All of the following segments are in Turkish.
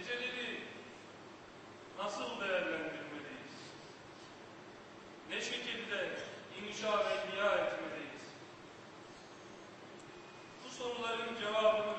geceleri nasıl değerlendirmeliyiz? Ne şekilde inşa ve ihya etmeliyiz? Bu soruların cevabını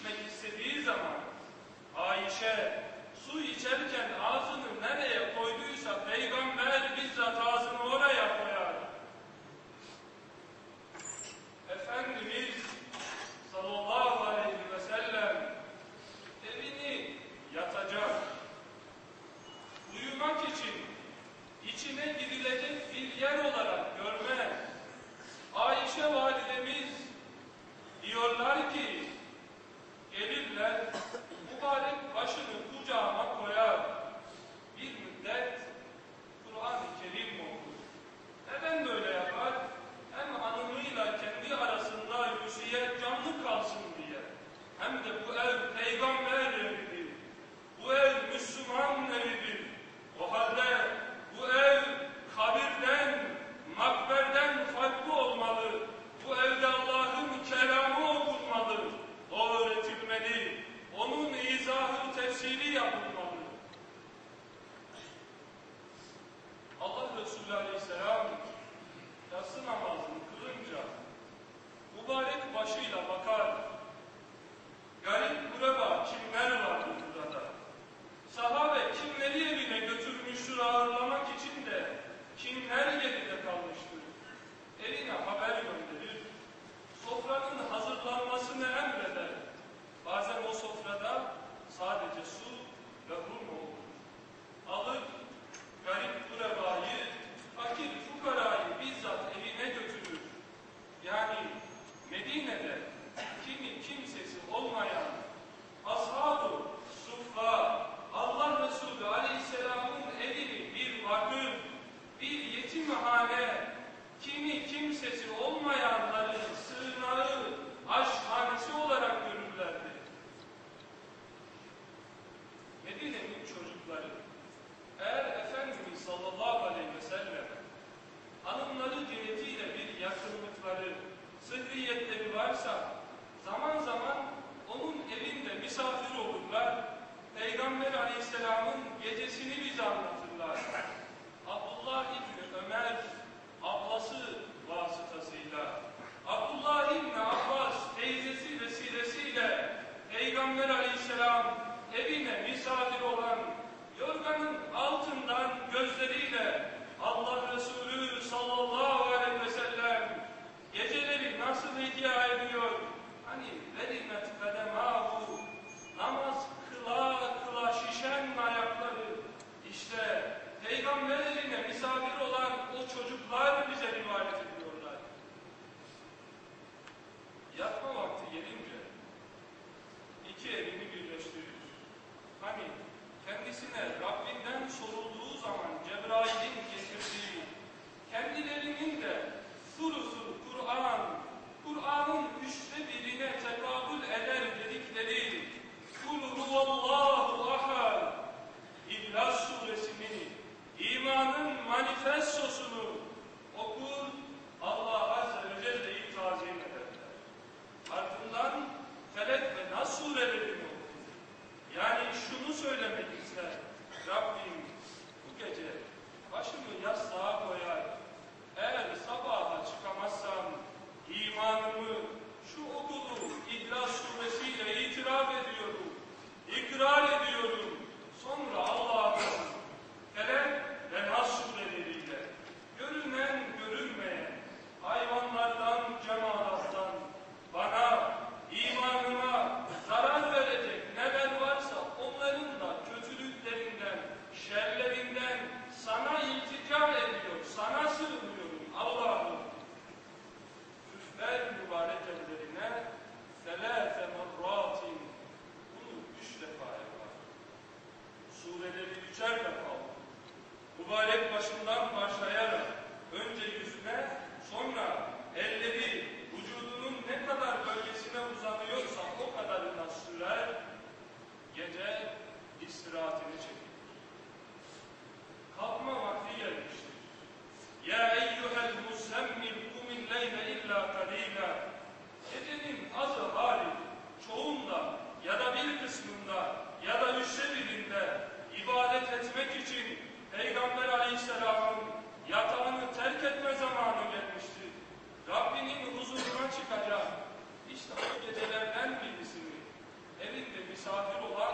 içmek istediği zaman Ayşe su içerken ağzını nereye koyduysa peygamber bizzat ağzını saw doodle